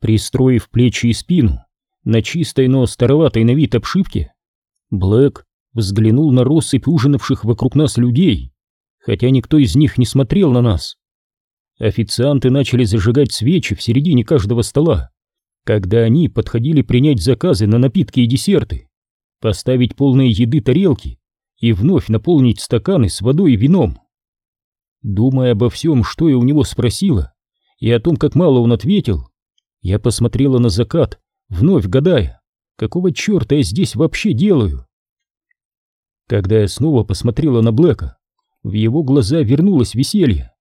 Пристроив плечи и спину на чистой, но староватой на вид обшивке, Блэк взглянул на россыпь ужинавших вокруг нас людей, хотя никто из них не смотрел на нас. Официанты начали зажигать свечи в середине каждого стола, когда они подходили принять заказы на напитки и десерты, поставить полные еды тарелки и вновь наполнить стаканы с водой и вином. Думая обо всем, что я у него спросила, и о том, как мало он ответил, я посмотрела на закат, вновь гадая, какого черта я здесь вообще делаю. Когда я снова посмотрела на Блэка, в его глаза вернулось веселье.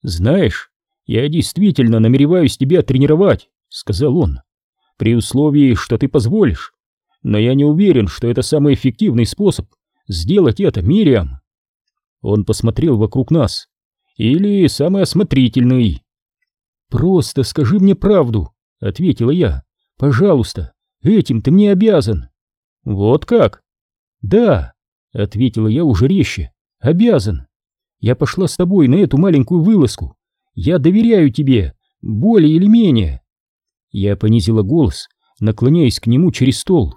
«Знаешь, я действительно намереваюсь тебя тренировать», — сказал он, — «при условии, что ты позволишь. Но я не уверен, что это самый эффективный способ сделать это, Мириам». Он посмотрел вокруг нас. «Или самый осмотрительный». «Просто скажи мне правду», — ответила я. «Пожалуйста, этим ты мне обязан». «Вот как?» «Да», — ответила я уже резче. «Обязан. Я пошла с тобой на эту маленькую вылазку. Я доверяю тебе, более или менее». Я понизила голос, наклоняясь к нему через стол.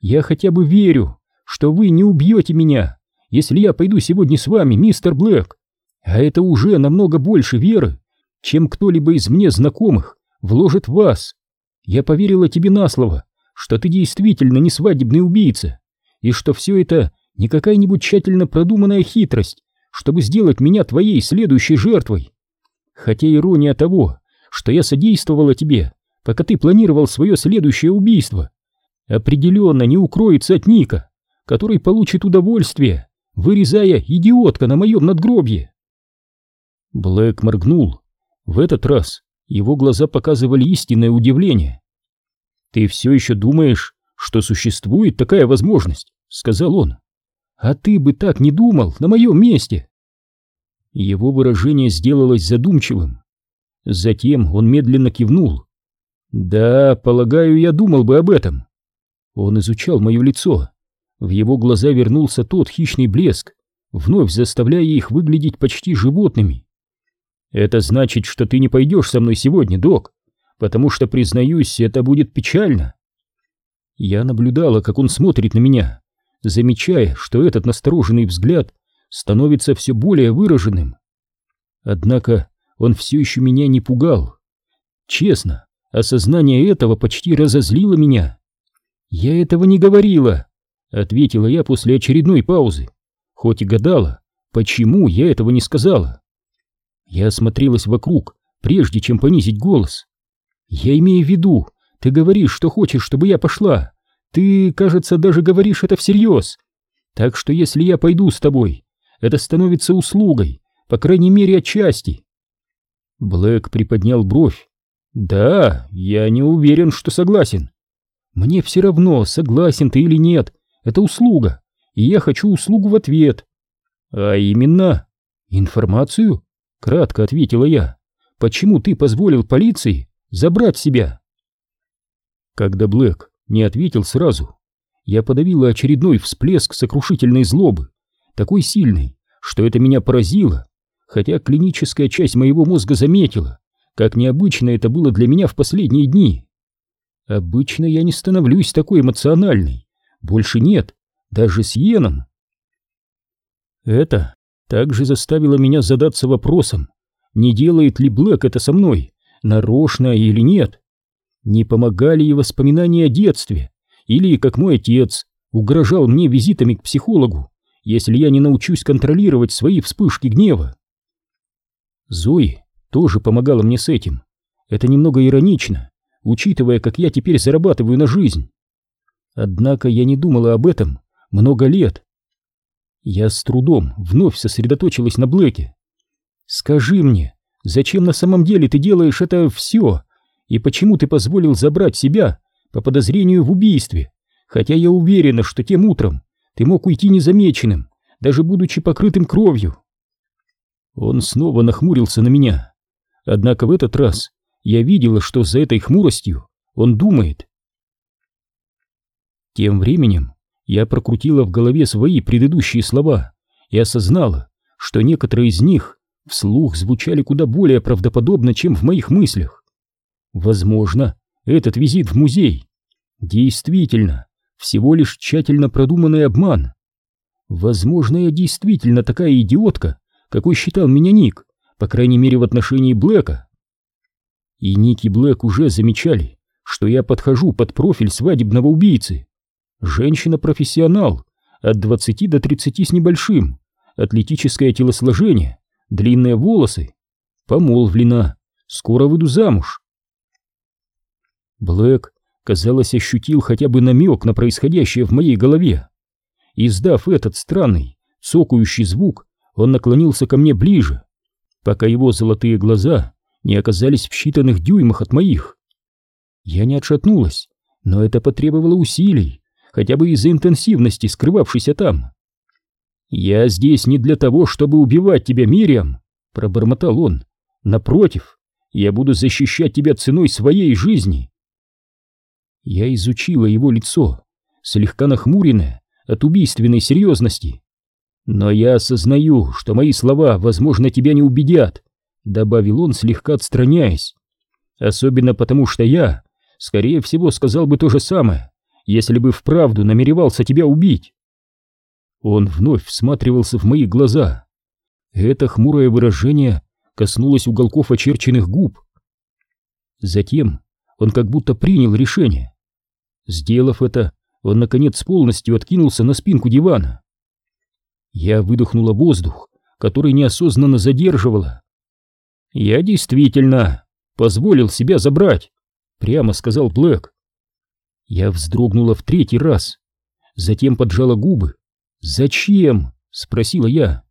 «Я хотя бы верю, что вы не убьете меня, если я пойду сегодня с вами, мистер Блэк. А это уже намного больше веры, чем кто-либо из мне знакомых вложит в вас. Я поверила тебе на слово, что ты действительно не свадебный убийца, и что все это не какая-нибудь тщательно продуманная хитрость, чтобы сделать меня твоей следующей жертвой. Хотя ирония того, что я содействовала тебе, пока ты планировал свое следующее убийство, определенно не укроется от Ника, который получит удовольствие, вырезая идиотка на моем надгробье. Блэк моргнул. В этот раз его глаза показывали истинное удивление. «Ты все еще думаешь, что существует такая возможность?» — сказал он. «А ты бы так не думал на моем месте!» Его выражение сделалось задумчивым. Затем он медленно кивнул. «Да, полагаю, я думал бы об этом». Он изучал мое лицо. В его глаза вернулся тот хищный блеск, вновь заставляя их выглядеть почти животными. Это значит, что ты не пойдешь со мной сегодня, док, потому что, признаюсь, это будет печально. Я наблюдала, как он смотрит на меня, замечая, что этот настороженный взгляд становится все более выраженным. Однако он все еще меня не пугал. Честно, осознание этого почти разозлило меня. «Я этого не говорила», — ответила я после очередной паузы, хоть и гадала, почему я этого не сказала. Я осмотрелась вокруг, прежде чем понизить голос. «Я имею в виду, ты говоришь, что хочешь, чтобы я пошла. Ты, кажется, даже говоришь это всерьез. Так что если я пойду с тобой, это становится услугой, по крайней мере, отчасти». Блэк приподнял бровь. «Да, я не уверен, что согласен. Мне все равно, согласен ты или нет, это услуга, и я хочу услугу в ответ. А именно, информацию?» Кратко ответила я. Почему ты позволил полиции забрать себя? Когда Блэк не ответил сразу, я подавила очередной всплеск сокрушительной злобы, такой сильный, что это меня поразило, хотя клиническая часть моего мозга заметила, как необычно это было для меня в последние дни. Обычно я не становлюсь такой эмоциональной, больше нет, даже с Йеном. Это также заставило меня задаться вопросом, не делает ли Блэк это со мной, нарочно или нет. Не помогали и воспоминания о детстве, или, как мой отец, угрожал мне визитами к психологу, если я не научусь контролировать свои вспышки гнева. Зои тоже помогала мне с этим. Это немного иронично, учитывая, как я теперь зарабатываю на жизнь. Однако я не думала об этом много лет, я с трудом вновь сосредоточилась на Блэке. «Скажи мне, зачем на самом деле ты делаешь это все? И почему ты позволил забрать себя по подозрению в убийстве? Хотя я уверена, что тем утром ты мог уйти незамеченным, даже будучи покрытым кровью». Он снова нахмурился на меня. Однако в этот раз я видела, что за этой хмуростью он думает. Тем временем я прокрутила в голове свои предыдущие слова и осознала, что некоторые из них вслух звучали куда более правдоподобно, чем в моих мыслях. Возможно, этот визит в музей действительно всего лишь тщательно продуманный обман. Возможно, я действительно такая идиотка, какой считал меня Ник, по крайней мере в отношении Блэка. И Ник и Блэк уже замечали, что я подхожу под профиль свадебного убийцы. Женщина-профессионал, от 20 до 30 с небольшим, атлетическое телосложение, длинные волосы, помолвлена, скоро выйду замуж. Блэк, казалось, ощутил хотя бы намек на происходящее в моей голове. Издав этот странный, цокающий звук, он наклонился ко мне ближе, пока его золотые глаза не оказались в считанных дюймах от моих. Я не отшатнулась, но это потребовало усилий, хотя бы из-за интенсивности, скрывавшейся там. «Я здесь не для того, чтобы убивать тебя, Мириам», — пробормотал он. «Напротив, я буду защищать тебя ценой своей жизни». Я изучила его лицо, слегка нахмуренное от убийственной серьезности. «Но я осознаю, что мои слова, возможно, тебя не убедят», — добавил он, слегка отстраняясь. «Особенно потому, что я, скорее всего, сказал бы то же самое, если бы вправду намеревался тебя убить». Он вновь всматривался в мои глаза. Это хмурое выражение коснулось уголков очерченных губ. Затем он как будто принял решение. Сделав это, он, наконец, полностью откинулся на спинку дивана. Я выдохнула воздух, который неосознанно задерживала. «Я действительно позволил себя забрать», — прямо сказал Блэк. Я вздрогнула в третий раз, затем поджала губы «Зачем?» — спросила я.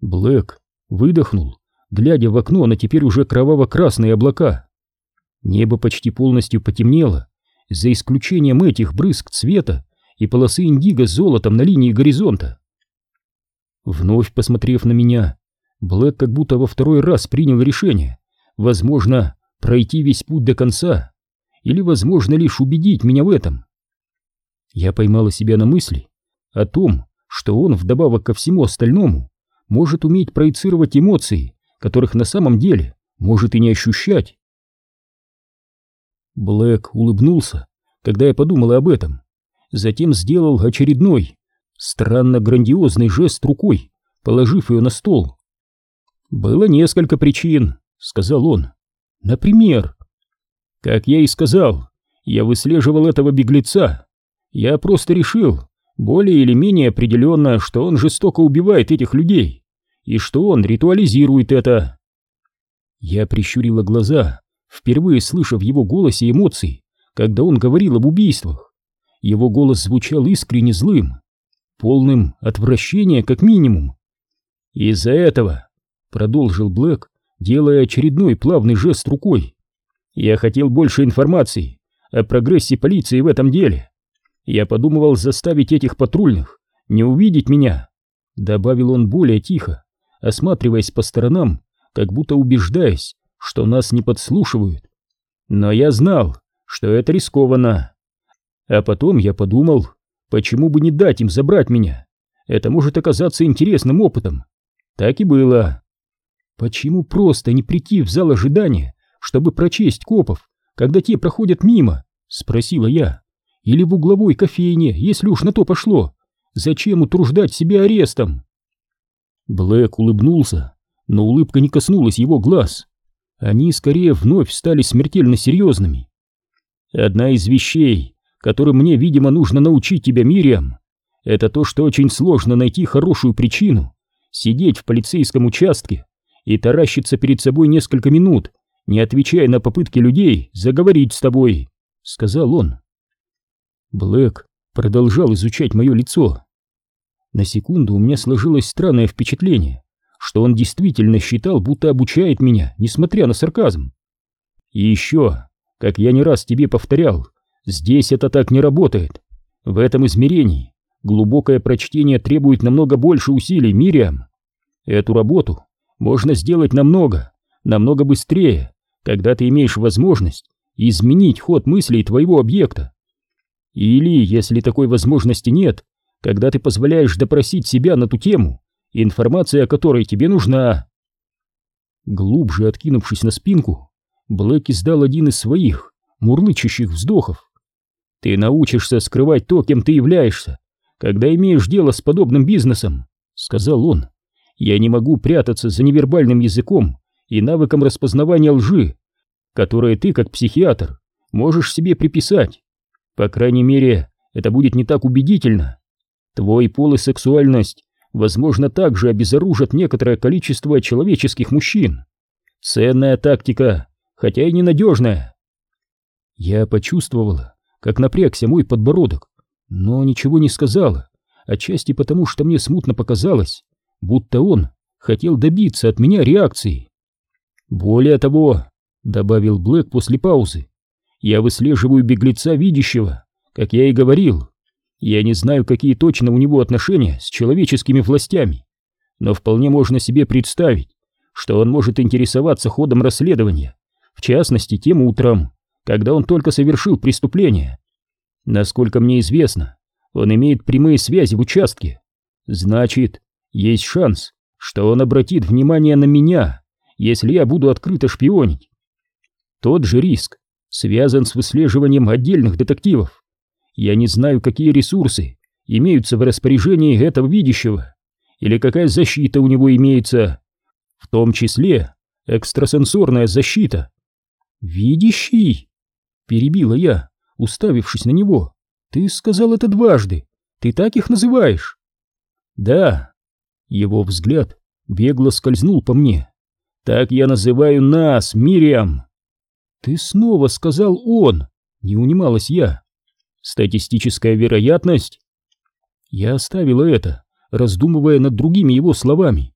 Блэк выдохнул, глядя в окно на теперь уже кроваво-красные облака. Небо почти полностью потемнело, за исключением этих брызг цвета и полосы индиго с золотом на линии горизонта. Вновь посмотрев на меня, Блэк как будто во второй раз принял решение, возможно, пройти весь путь до конца, или, возможно, лишь убедить меня в этом. Я поймала себя на мысли, о том, что он вдобавок ко всему остальному может уметь проецировать эмоции, которых на самом деле может и не ощущать. Блэк улыбнулся, когда я подумала об этом, затем сделал очередной, странно грандиозный жест рукой, положив ее на стол. «Было несколько причин», — сказал он. «Например...» «Как я и сказал, я выслеживал этого беглеца. Я просто решил, более или менее определенно, что он жестоко убивает этих людей, и что он ритуализирует это. Я прищурила глаза, впервые слыша в его голосе эмоции, когда он говорил об убийствах. Его голос звучал искренне злым, полным отвращения как минимум. «Из-за этого», — продолжил Блэк, делая очередной плавный жест рукой, — «я хотел больше информации о прогрессе полиции в этом деле. Я подумывал заставить этих патрульных не увидеть меня, добавил он более тихо, осматриваясь по сторонам, как будто убеждаясь, что нас не подслушивают. Но я знал, что это рискованно. А потом я подумал, почему бы не дать им забрать меня? Это может оказаться интересным опытом. Так и было. Почему просто не прийти в зал ожидания, чтобы прочесть копов, когда те проходят мимо? Спросила я. Или в угловой кофейне, если уж на то пошло. Зачем утруждать себя арестом? Блэк улыбнулся, но улыбка не коснулась его глаз. Они скорее вновь стали смертельно серьезными. Одна из вещей, которым мне, видимо, нужно научить тебя, Мириам, это то, что очень сложно найти хорошую причину сидеть в полицейском участке и таращиться перед собой несколько минут, не отвечая на попытки людей заговорить с тобой, — сказал он. Блэк продолжал изучать мое лицо. На секунду у меня сложилось странное впечатление, что он действительно считал, будто обучает меня, несмотря на сарказм. И еще, как я не раз тебе повторял, здесь это так не работает. В этом измерении глубокое прочтение требует намного больше усилий, Мириам. Эту работу можно сделать намного, намного быстрее, когда ты имеешь возможность изменить ход мыслей твоего объекта. Или, если такой возможности нет, когда ты позволяешь допросить себя на ту тему, информация о которой тебе нужна. Глубже откинувшись на спинку, Блэк издал один из своих, мурлычущих вздохов. «Ты научишься скрывать то, кем ты являешься, когда имеешь дело с подобным бизнесом», — сказал он. «Я не могу прятаться за невербальным языком и навыком распознавания лжи, которые ты, как психиатр, можешь себе приписать. По крайней мере, это будет не так убедительно. Твой пол и сексуальность, возможно, также обезоружат некоторое количество человеческих мужчин. Ценная тактика, хотя и ненадежная. Я почувствовала, как напрягся мой подбородок, но ничего не сказала, отчасти потому, что мне смутно показалось, будто он хотел добиться от меня реакции. Более того, добавил Блэк после паузы, я выслеживаю беглеца видящего, как я и говорил. Я не знаю, какие точно у него отношения с человеческими властями, но вполне можно себе представить, что он может интересоваться ходом расследования, в частности, тем утром, когда он только совершил преступление. Насколько мне известно, он имеет прямые связи в участке. Значит, есть шанс, что он обратит внимание на меня, если я буду открыто шпионить. Тот же риск связан с выслеживанием отдельных детективов. Я не знаю, какие ресурсы имеются в распоряжении этого видящего, или какая защита у него имеется, в том числе экстрасенсорная защита. «Видящий?» — перебила я, уставившись на него. «Ты сказал это дважды. Ты так их называешь?» «Да». Его взгляд бегло скользнул по мне. «Так я называю нас, Мириам!» «Ты снова сказал он!» — не унималась я. «Статистическая вероятность?» Я оставила это, раздумывая над другими его словами.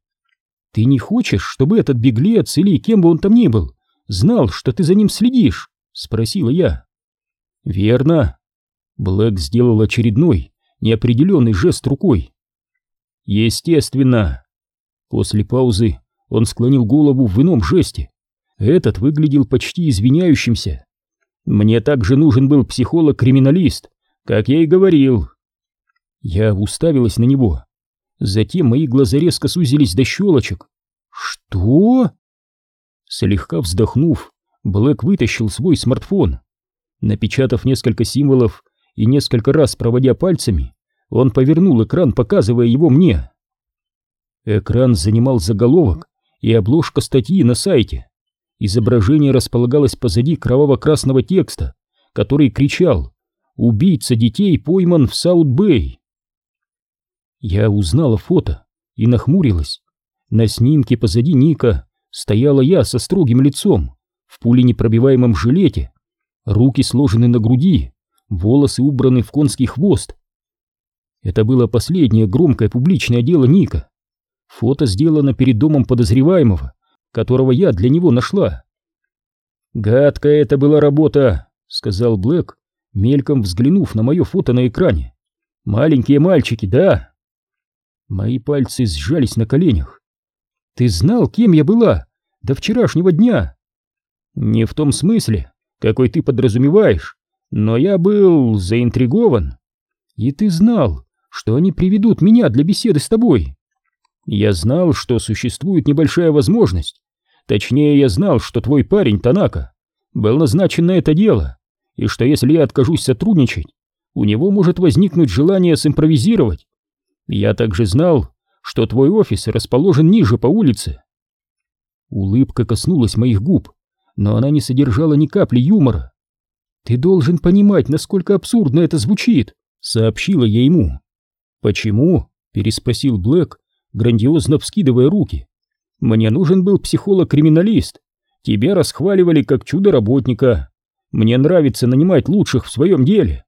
«Ты не хочешь, чтобы этот беглец или кем бы он там ни был знал, что ты за ним следишь?» — спросила я. «Верно». Блэк сделал очередной, неопределенный жест рукой. «Естественно». После паузы он склонил голову в ином жесте. Этот выглядел почти извиняющимся. «Мне также нужен был психолог-криминалист, как я и говорил». Я уставилась на него. Затем мои глаза резко сузились до щелочек. «Что?» Слегка вздохнув, Блэк вытащил свой смартфон. Напечатав несколько символов и несколько раз проводя пальцами, он повернул экран, показывая его мне. Экран занимал заголовок и обложка статьи на сайте. Изображение располагалось позади кроваво-красного текста, который кричал «Убийца детей пойман в Саут-Бэй». Я узнала фото и нахмурилась. На снимке позади Ника стояла я со строгим лицом, в пуленепробиваемом жилете, руки сложены на груди, волосы убраны в конский хвост. Это было последнее громкое публичное дело Ника. Фото сделано перед домом подозреваемого, которого я для него нашла. «Гадкая это была работа», — сказал Блэк, мельком взглянув на мое фото на экране. «Маленькие мальчики, да?» Мои пальцы сжались на коленях. Ты знал, кем я была до вчерашнего дня? Не в том смысле, какой ты подразумеваешь, но я был заинтригован. И ты знал, что они приведут меня для беседы с тобой. Я знал, что существует небольшая возможность. Точнее, я знал, что твой парень, Танака, был назначен на это дело, и что если я откажусь сотрудничать, у него может возникнуть желание симпровизировать. Я также знал, что твой офис расположен ниже по улице. Улыбка коснулась моих губ, но она не содержала ни капли юмора. «Ты должен понимать, насколько абсурдно это звучит», — сообщила я ему. «Почему?» — переспросил Блэк, грандиозно вскидывая руки. «Мне нужен был психолог-криминалист. Тебя расхваливали как чудо-работника. Мне нравится нанимать лучших в своем деле».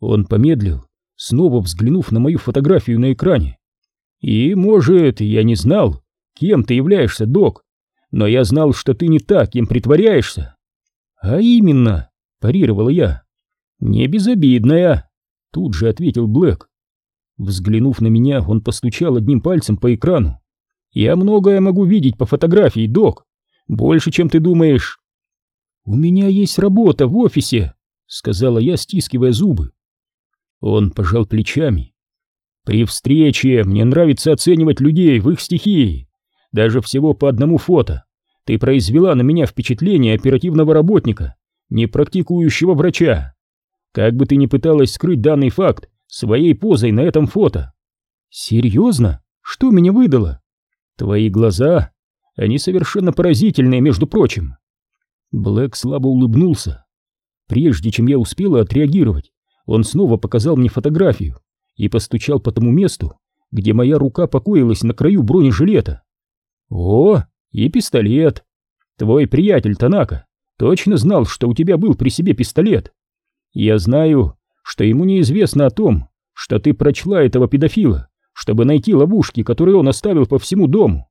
Он помедлил, снова взглянув на мою фотографию на экране. И, может, я не знал, кем ты являешься, док, но я знал, что ты не так, кем притворяешься. А именно, парировала я. Не безобидная, тут же ответил Блэк. Взглянув на меня, он постучал одним пальцем по экрану. Я многое могу видеть по фотографии, док. Больше, чем ты думаешь. У меня есть работа в офисе, сказала я, стискивая зубы. Он пожал плечами. При встрече мне нравится оценивать людей в их стихии, даже всего по одному фото. Ты произвела на меня впечатление оперативного работника, не практикующего врача. Как бы ты ни пыталась скрыть данный факт своей позой на этом фото. Серьезно? Что меня выдало? Твои глаза, они совершенно поразительные, между прочим. Блэк слабо улыбнулся. Прежде чем я успела отреагировать, он снова показал мне фотографию и постучал по тому месту, где моя рука покоилась на краю бронежилета. О, и пистолет. Твой приятель Танака точно знал, что у тебя был при себе пистолет. Я знаю, что ему неизвестно о том, что ты прочла этого педофила, чтобы найти ловушки, которые он оставил по всему дому.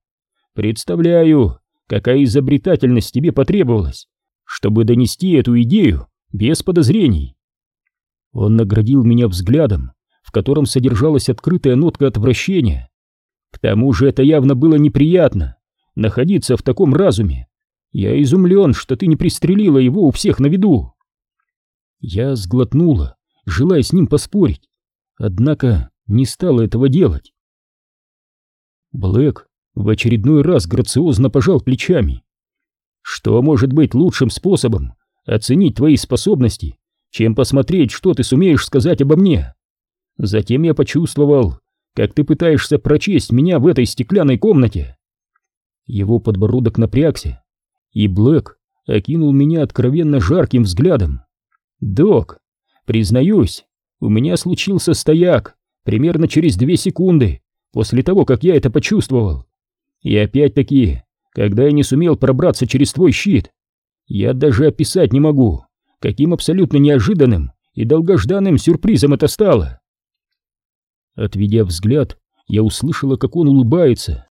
Представляю, какая изобретательность тебе потребовалась, чтобы донести эту идею без подозрений. Он наградил меня взглядом, в котором содержалась открытая нотка отвращения. К тому же это явно было неприятно, находиться в таком разуме. Я изумлен, что ты не пристрелила его у всех на виду. Я сглотнула, желая с ним поспорить, однако не стала этого делать. Блэк в очередной раз грациозно пожал плечами. Что может быть лучшим способом оценить твои способности, чем посмотреть, что ты сумеешь сказать обо мне? Затем я почувствовал, как ты пытаешься прочесть меня в этой стеклянной комнате. Его подбородок напрягся, и Блэк окинул меня откровенно жарким взглядом. «Док, признаюсь, у меня случился стояк примерно через две секунды после того, как я это почувствовал. И опять-таки, когда я не сумел пробраться через твой щит, я даже описать не могу, каким абсолютно неожиданным и долгожданным сюрпризом это стало. Отведя взгляд, я услышала, как он улыбается.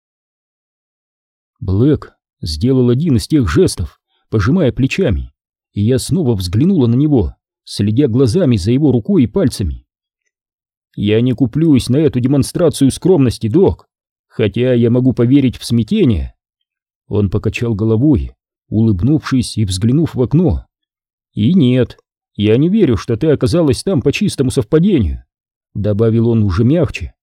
Блэк сделал один из тех жестов, пожимая плечами, и я снова взглянула на него, следя глазами за его рукой и пальцами. Я не куплюсь на эту демонстрацию скромности, док, хотя я могу поверить в смятение. Он покачал головой, улыбнувшись и взглянув в окно. И нет, я не верю, что ты оказалась там по чистому совпадению добавил он уже мягче.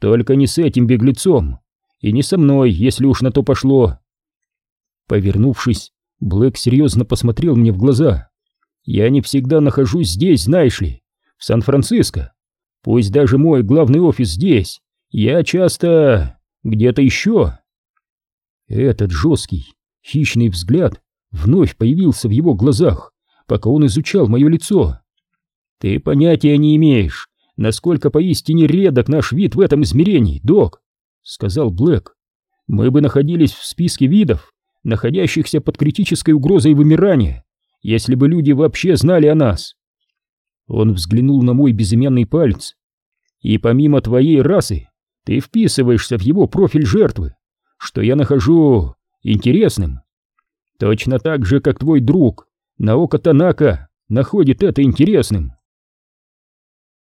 Только не с этим беглецом, и не со мной, если уж на то пошло. Повернувшись, Блэк серьезно посмотрел мне в глаза. Я не всегда нахожусь здесь, знаешь ли, в Сан-Франциско. Пусть даже мой главный офис здесь, я часто где-то еще. Этот жесткий, хищный взгляд вновь появился в его глазах, пока он изучал мое лицо. Ты понятия не имеешь, насколько поистине редок наш вид в этом измерении, док, сказал Блэк. Мы бы находились в списке видов, находящихся под критической угрозой вымирания, если бы люди вообще знали о нас. Он взглянул на мой безымянный палец. И помимо твоей расы, ты вписываешься в его профиль жертвы, что я нахожу интересным. Точно так же, как твой друг Наока Танака находит это интересным.